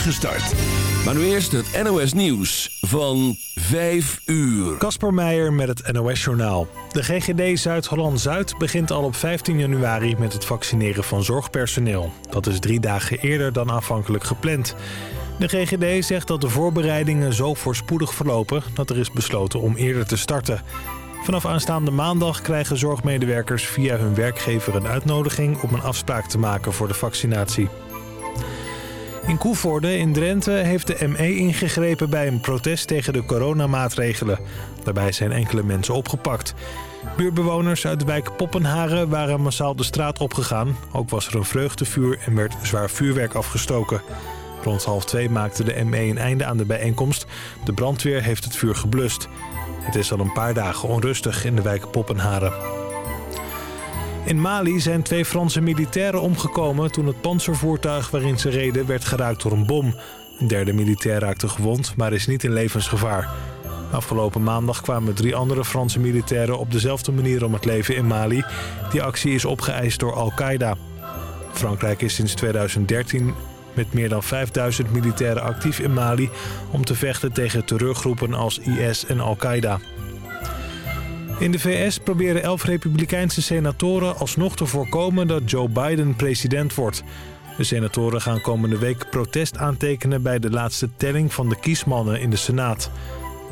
start. Maar nu eerst het NOS Nieuws van 5 uur. Kasper Meijer met het NOS Journaal. De GGD Zuid-Holland-Zuid begint al op 15 januari met het vaccineren van zorgpersoneel. Dat is drie dagen eerder dan aanvankelijk gepland. De GGD zegt dat de voorbereidingen zo voorspoedig verlopen... dat er is besloten om eerder te starten. Vanaf aanstaande maandag krijgen zorgmedewerkers via hun werkgever een uitnodiging... om een afspraak te maken voor de vaccinatie. In Koevoorde in Drenthe heeft de ME ingegrepen bij een protest tegen de coronamaatregelen. Daarbij zijn enkele mensen opgepakt. Buurbewoners uit de wijk Poppenharen waren massaal de straat opgegaan. Ook was er een vreugdevuur en werd zwaar vuurwerk afgestoken. Rond half twee maakte de ME een einde aan de bijeenkomst. De brandweer heeft het vuur geblust. Het is al een paar dagen onrustig in de wijk Poppenharen. In Mali zijn twee Franse militairen omgekomen toen het panzervoertuig waarin ze reden werd geraakt door een bom. Een derde militair raakte gewond, maar is niet in levensgevaar. Afgelopen maandag kwamen drie andere Franse militairen op dezelfde manier om het leven in Mali. Die actie is opgeëist door Al-Qaeda. Frankrijk is sinds 2013 met meer dan 5000 militairen actief in Mali... om te vechten tegen terreurgroepen als IS en Al-Qaeda. In de VS proberen elf republikeinse senatoren alsnog te voorkomen dat Joe Biden president wordt. De senatoren gaan komende week protest aantekenen bij de laatste telling van de kiesmannen in de Senaat.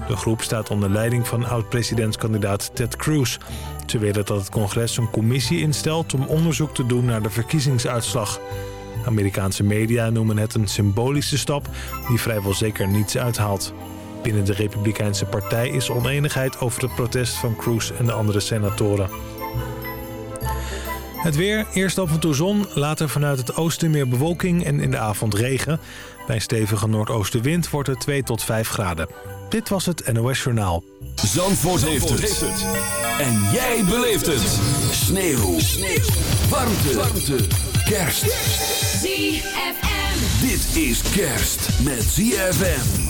De groep staat onder leiding van oud-presidentskandidaat Ted Cruz. Ze willen dat het congres een commissie instelt om onderzoek te doen naar de verkiezingsuitslag. Amerikaanse media noemen het een symbolische stap die vrijwel zeker niets uithaalt. Binnen de Republikeinse Partij is oneenigheid over het protest van Cruz en de andere senatoren. Het weer, eerst af en toe zon, later vanuit het oosten meer bewolking en in de avond regen. Bij stevige noordoostenwind wordt het 2 tot 5 graden. Dit was het NOS Journaal. Zandvoort, heeft, het. En jij beleeft het. Sneeuw. Sneeuw. Warmte. Warmte. Kerst. ZFM. Dit is kerst met ZFM.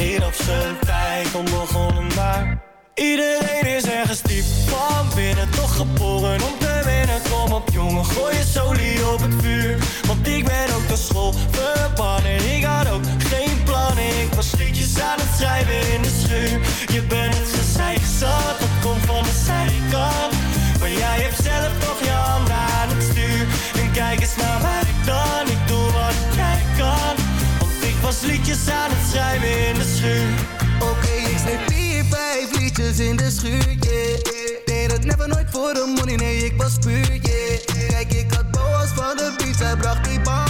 Misschien op zijn tijd, onbegonnen maar. Iedereen is ergens diep van binnen. Toch geboren om te winnen. Kom op jongen, gooi je solie op het vuur. Want ik ben ook de school verbannen Ik had ook geen plannen. Ik was liedjes aan het schrijven in de schuur. Je bent het gezeik zat Liedjes aan het schrijven in de schuur Oké, ik schreef vier, vijf liedjes in de schuur, yeah. Deed het never nooit voor de money, nee, ik was puur. Kijk, ik had boas van de beat, hij bracht die bam,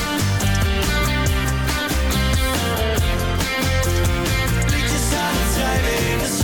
schrijven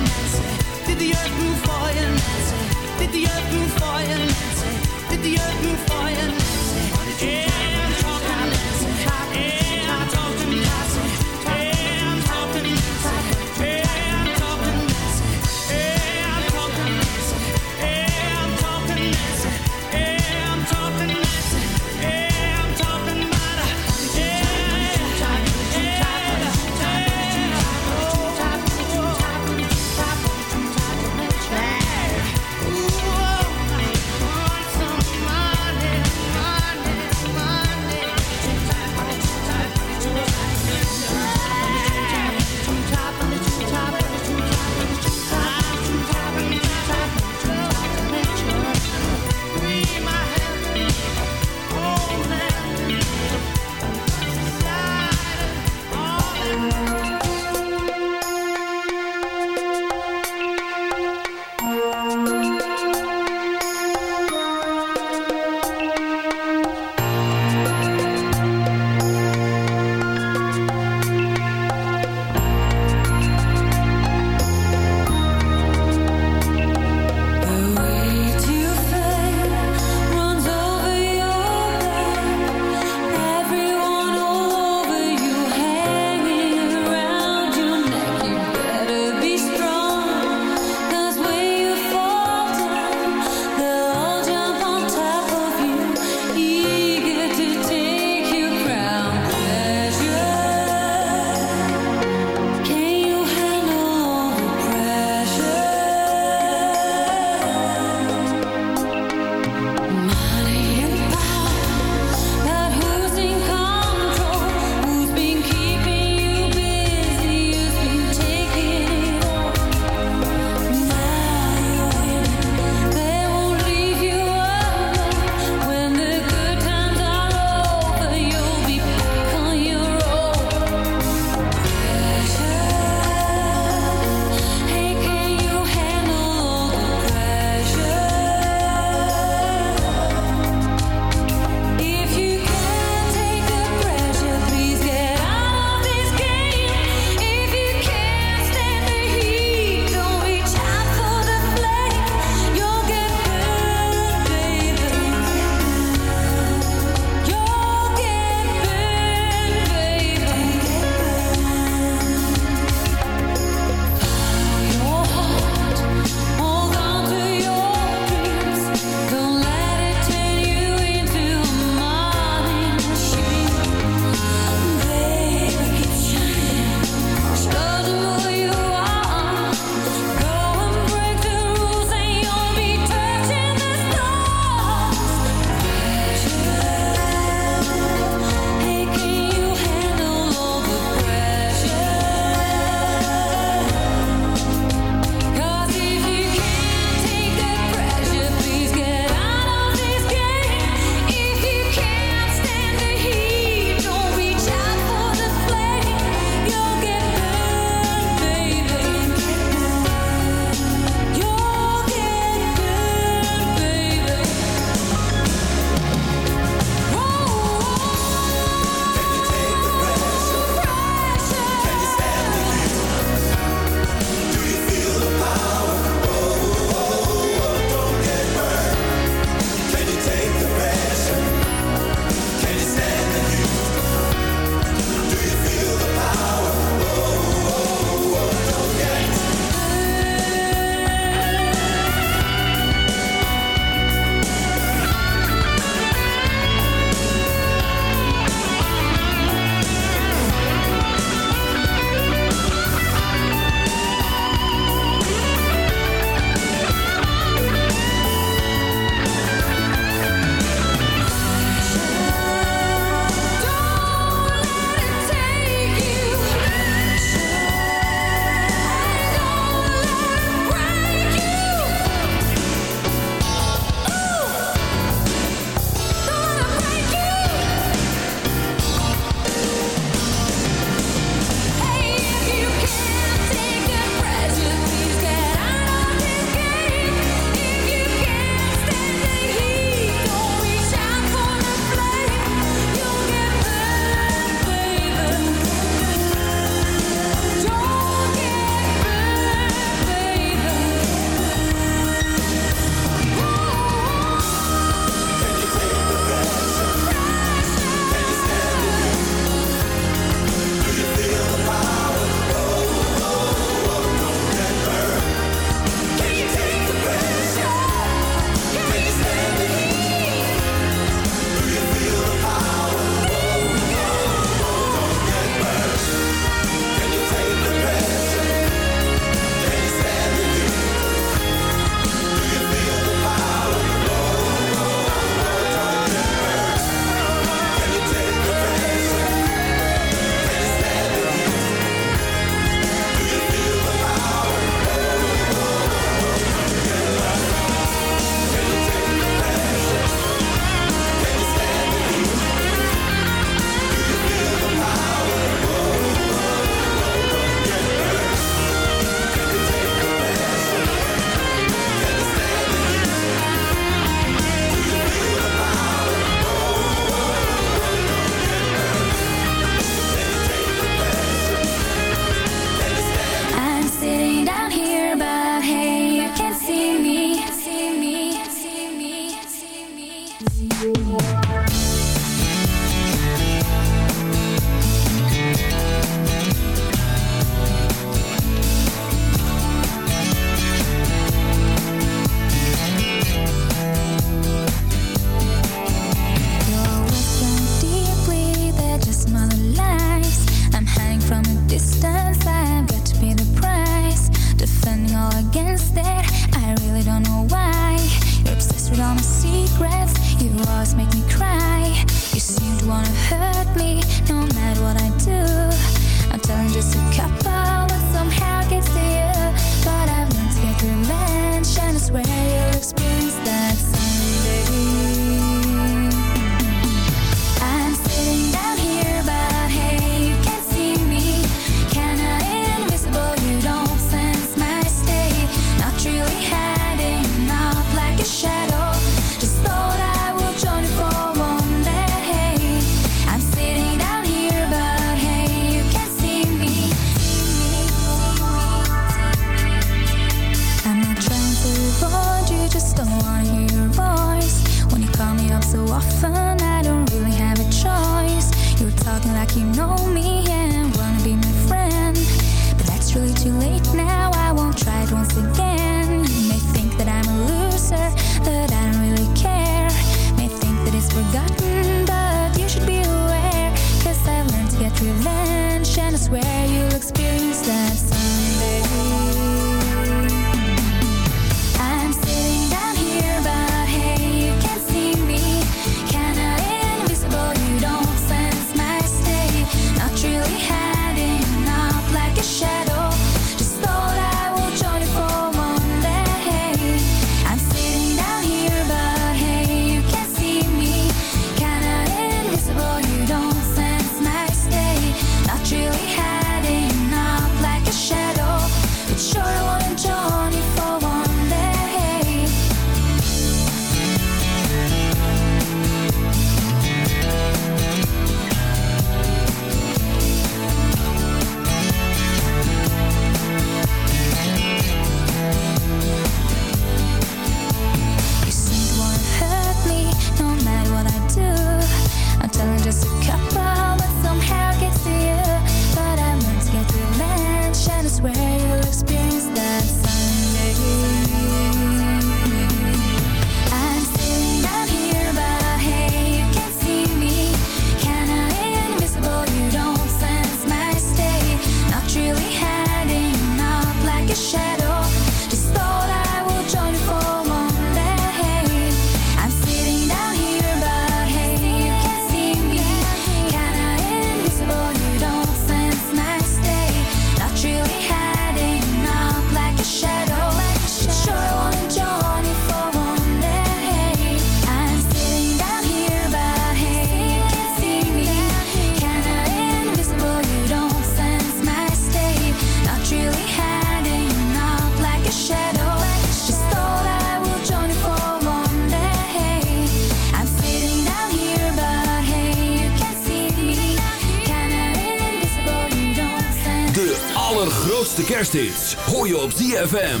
allergrootste kersthits hoor je op ZFM.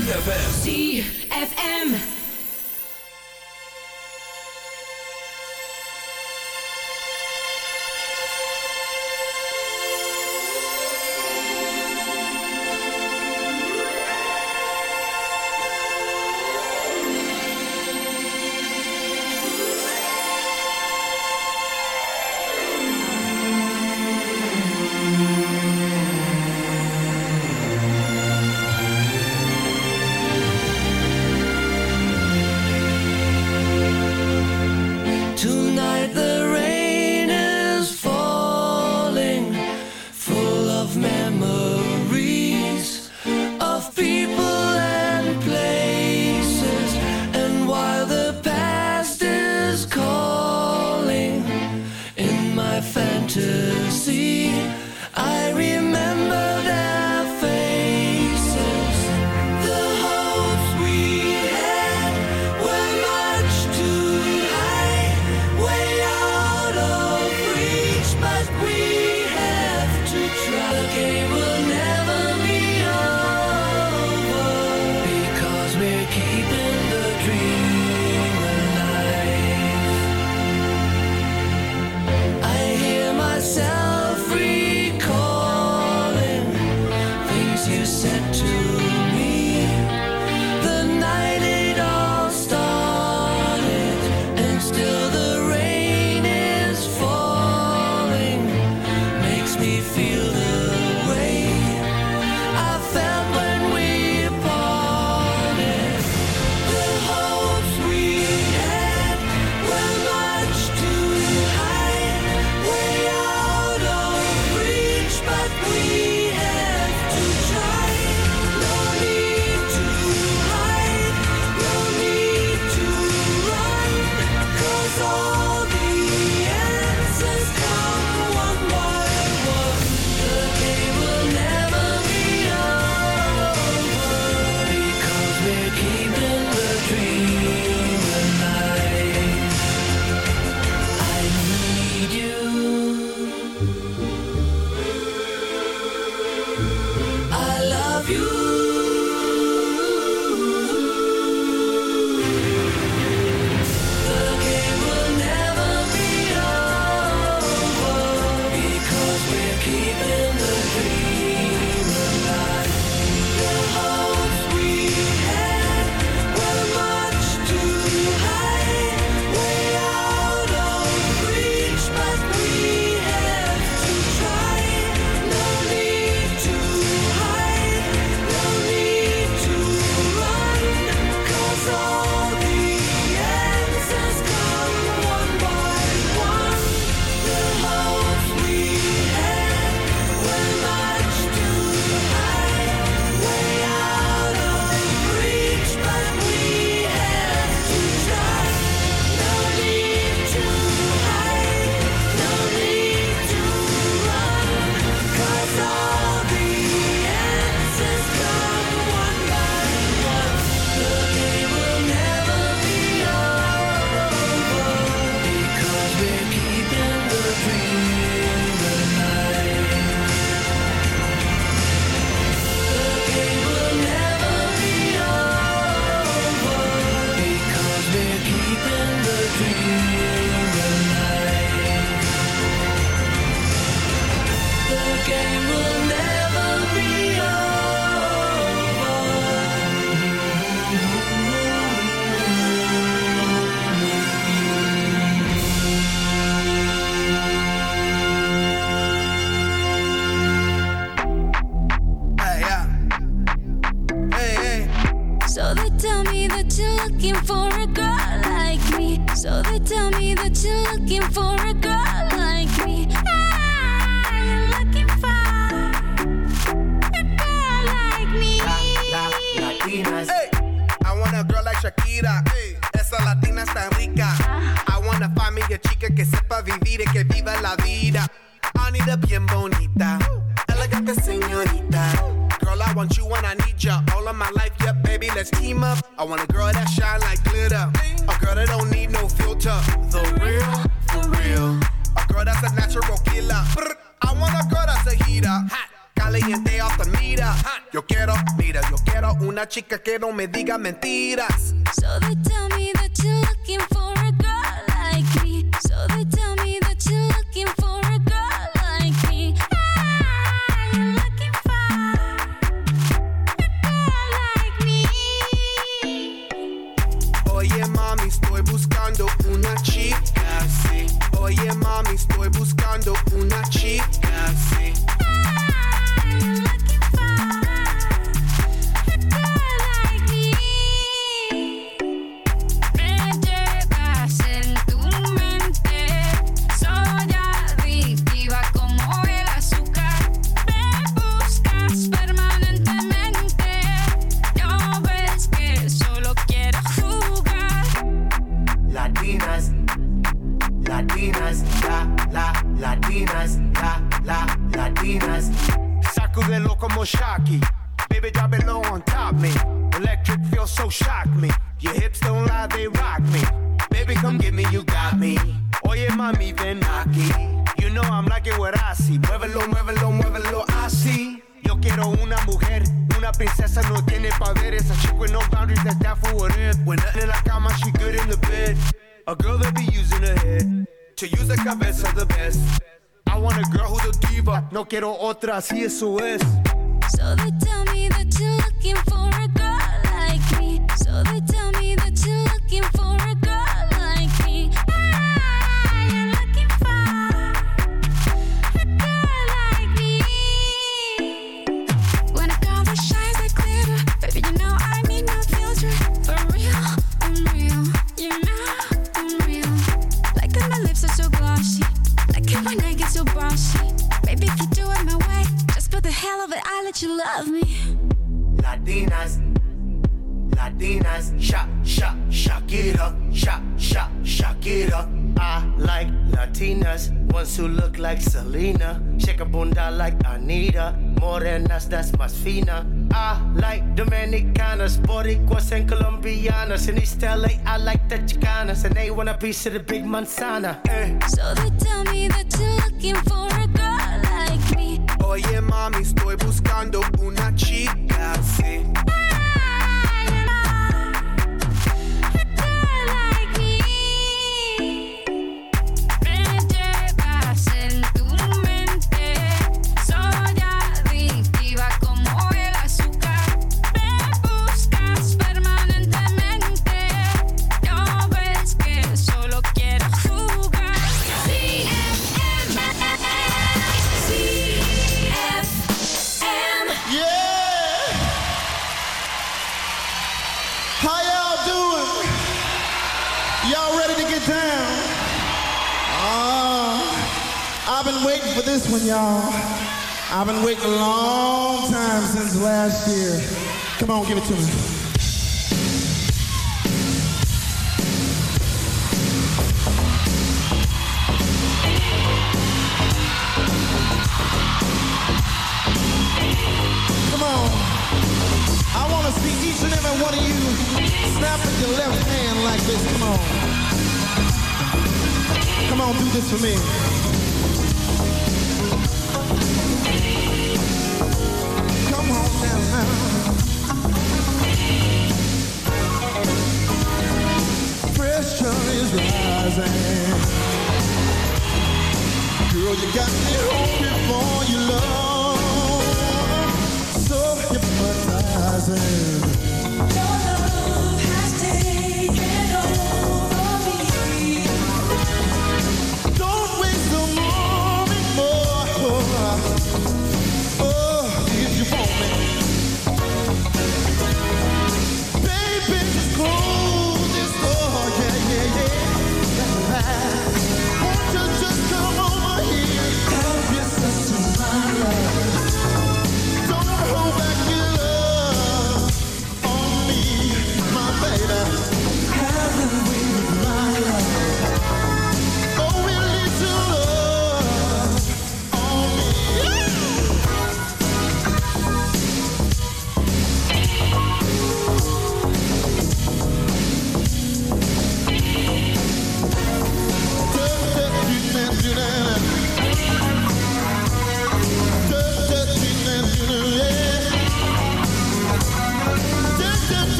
ZFM. que no me digas mentiras. quiero otra, si eso es. So and they want a piece of the big Manzana. Uh. Eh. So they tell me that you're looking for a girl like me. Oh, Oye, mami, estoy buscando give it to me.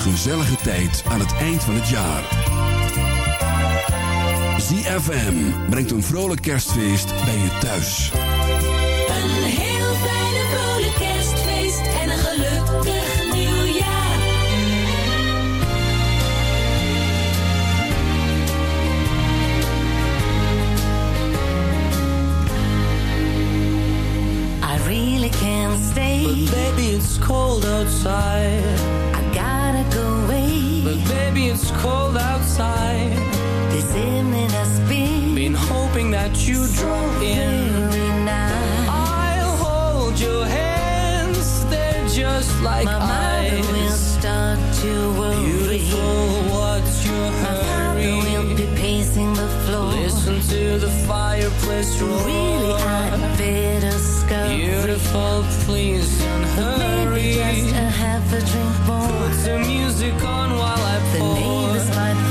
gezellige tijd aan het eind van het jaar. ZFM brengt een vrolijk kerstfeest bij je thuis. Een heel fijne vrolijk kerstfeest en een gelukkig nieuwjaar. I really can't stay. But baby, it's cold outside. gotta go away. But baby, it's cold outside. This evening has been been hoping that you so drop in. Nice. I'll hold your hands. They're just like my eyes. mother will start to worry. Beautiful, what's your my hurry? My will be pacing the floor. Listen to the fireplace roar. Really, i better. Beautiful, please don't hurry. Maybe just a half a drink more. Put some music on while I the pour. The neighbors might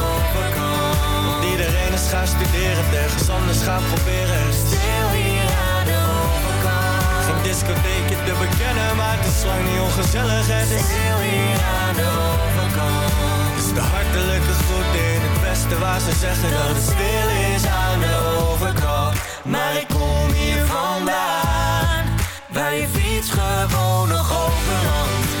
Iedereen is gaan studeren, ergens anders gaan proberen Stil hier aan de overkant. geen discotheekje te bekennen, maar het is lang niet ongezellig Het is Stil hier aan de overkant. Is de hartelijke groet in het westen waar ze zeggen dat het stil is aan de overkant. Maar ik kom hier vandaan, waar je fiets gewoon nog open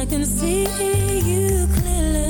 I can see you clearly,